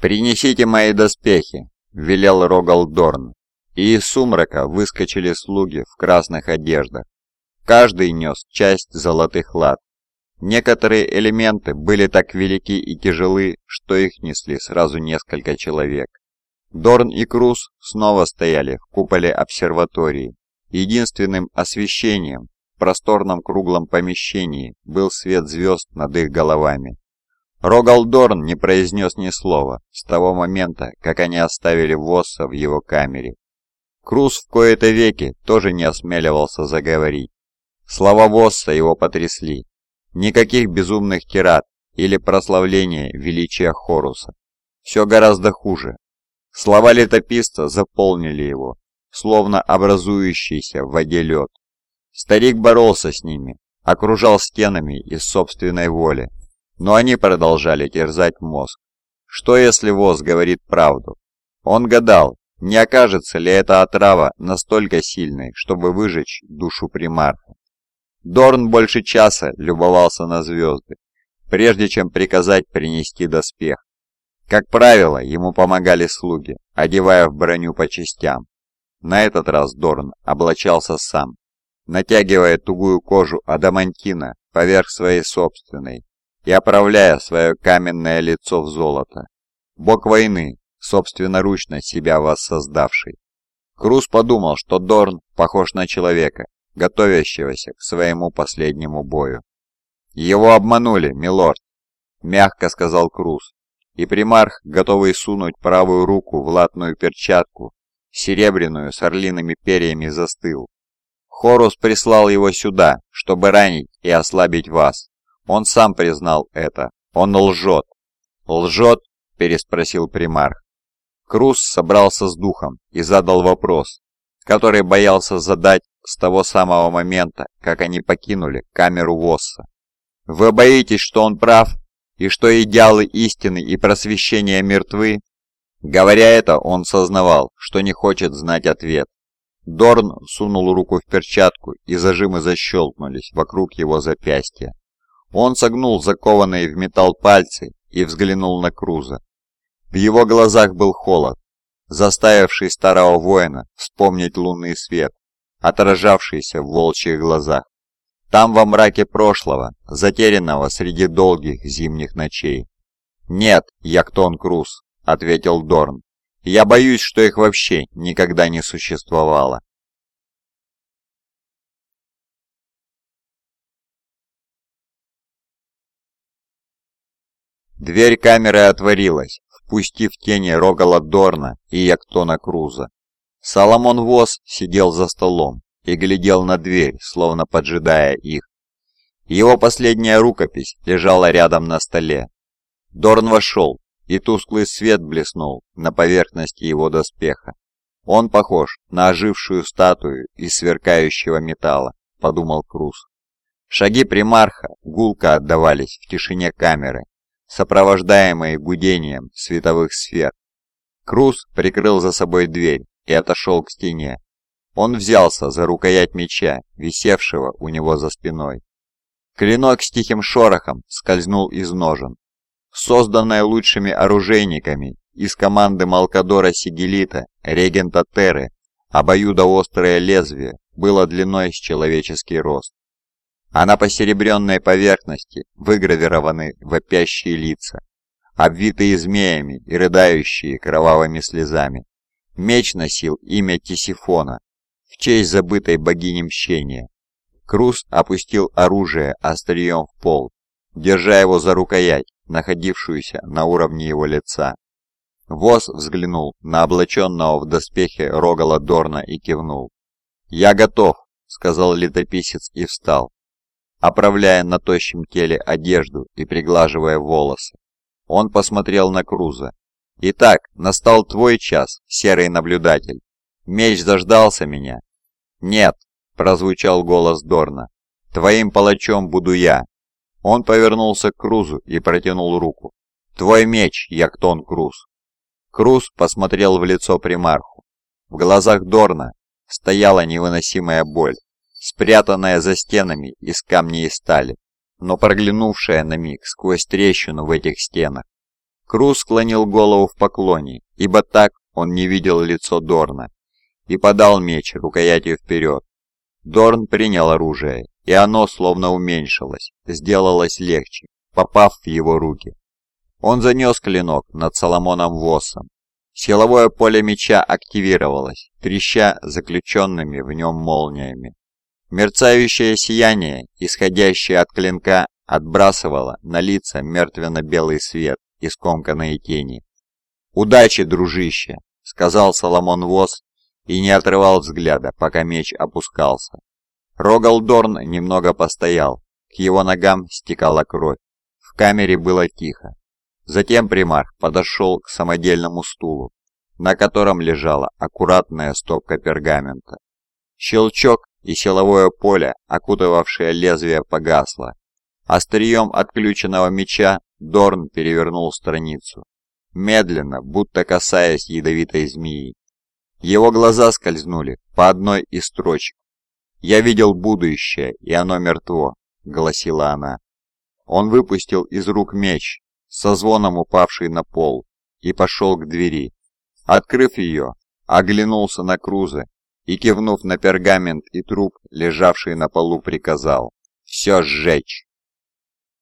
«Принесите мои доспехи», — велел Рогалдорн, и из сумрака выскочили слуги в красных одеждах. Каждый нес часть золотых лад. Некоторые элементы были так велики и тяжелы, что их несли сразу несколько человек. Дорн и Круз снова стояли в куполе обсерватории. Единственным освещением в просторном круглом помещении был свет звезд над их головами. Рогалдорн не произнес ни слова с того момента, как они оставили Восса в его камере. Круз в кои-то веки тоже не осмеливался заговорить. Слова Восса его потрясли. Никаких безумных тират или прославления величия Хоруса. Все гораздо хуже. Слова летописца заполнили его, словно образующийся в воде лед. Старик боролся с ними, окружал стенами из собственной воли, но они продолжали терзать мозг. Что если Воз говорит правду? Он гадал, не окажется ли эта отрава настолько сильной, чтобы выжечь душу примарха. Дорн больше часа любовался на звезды, прежде чем приказать принести доспех. Как правило, ему помогали слуги, одевая в броню по частям. На этот раз Дорн облачался сам, натягивая тугую кожу адамантина поверх своей собственной, и оправляя свое каменное лицо в золото. Бог войны, собственноручно себя воссоздавший. Круз подумал, что Дорн похож на человека, готовящегося к своему последнему бою. «Его обманули, милорд», — мягко сказал Круз, и примарх, готовый сунуть правую руку в латную перчатку, серебряную с орлиными перьями застыл. Хорус прислал его сюда, чтобы ранить и ослабить вас. Он сам признал это. Он лжет. «Лжет?» – переспросил примарх. Круз собрался с духом и задал вопрос, который боялся задать с того самого момента, как они покинули камеру Восса. «Вы боитесь, что он прав, и что идеалы истины и просвещения мертвы?» Говоря это, он сознавал, что не хочет знать ответ. Дорн сунул руку в перчатку, и зажимы защелкнулись вокруг его запястья. Он согнул закованные в металл пальцы и взглянул на Круза. В его глазах был холод, заставивший старого воина вспомнить лунный свет, отражавшийся в волчьих глазах. Там во мраке прошлого, затерянного среди долгих зимних ночей. «Нет, Яктон Круз», — ответил Дорн. «Я боюсь, что их вообще никогда не существовало». Дверь камеры отворилась, впустив тени Рогала Дорна и Яктона Круза. Соломон Вос сидел за столом и глядел на дверь, словно поджидая их. Его последняя рукопись лежала рядом на столе. Дорн вошел, и тусклый свет блеснул на поверхности его доспеха. «Он похож на ожившую статую из сверкающего металла», — подумал Круз. Шаги примарха гулко отдавались в тишине камеры, сопровождаемые гудением световых сфер. Круз прикрыл за собой дверь и отошел к стене. Он взялся за рукоять меча, висевшего у него за спиной. Клинок с тихим шорохом скользнул из ножен. Созданное лучшими оружейниками из команды Малкадора Сигелита, регента Терры, обоюдоострое лезвие было длиной с человеческий рост а на посеребренной поверхности выгравированы вопящие лица, обвитые змеями и рыдающие кровавыми слезами. Меч носил имя Тисифона, в честь забытой богини мщения. Круз опустил оружие острием в пол, держа его за рукоять, находившуюся на уровне его лица. Воз взглянул на облаченного в доспехе Рогала Дорна и кивнул. «Я готов», — сказал летописец и встал оправляя на тощем теле одежду и приглаживая волосы. Он посмотрел на Круза. «Итак, настал твой час, серый наблюдатель. Меч заждался меня?» «Нет», — прозвучал голос Дорна. «Твоим палачом буду я». Он повернулся к Крузу и протянул руку. «Твой меч, Яктон Круз». Круз посмотрел в лицо примарху. В глазах Дорна стояла невыносимая боль спрятанная за стенами из камней и стали, но проглянувшая на миг сквозь трещину в этих стенах. Круз склонил голову в поклоне, ибо так он не видел лицо Дорна, и подал меч рукоятью вперед. Дорн принял оружие, и оно словно уменьшилось, сделалось легче, попав в его руки. Он занес клинок над Соломоном Воссом. Силовое поле меча активировалось, треща заключенными в нем молниями. Мерцающее сияние, исходящее от клинка, отбрасывало на лица мертвенно-белый свет и скомканные тени. «Удачи, дружище!» — сказал Соломон Вос и не отрывал взгляда, пока меч опускался. Рогалдорн немного постоял, к его ногам стекала кровь. В камере было тихо. Затем примарх подошел к самодельному стулу, на котором лежала аккуратная стопка пергамента. Щелчок, и силовое поле, окутывавшее лезвие, погасло. Острием отключенного меча Дорн перевернул страницу. Медленно, будто касаясь ядовитой змеи. Его глаза скользнули по одной из строчек. «Я видел будущее, и оно мертво», — гласила она. Он выпустил из рук меч, со звоном упавший на пол, и пошел к двери. Открыв ее, оглянулся на Круза и, кивнув на пергамент и труп, лежавший на полу, приказал «Все сжечь!»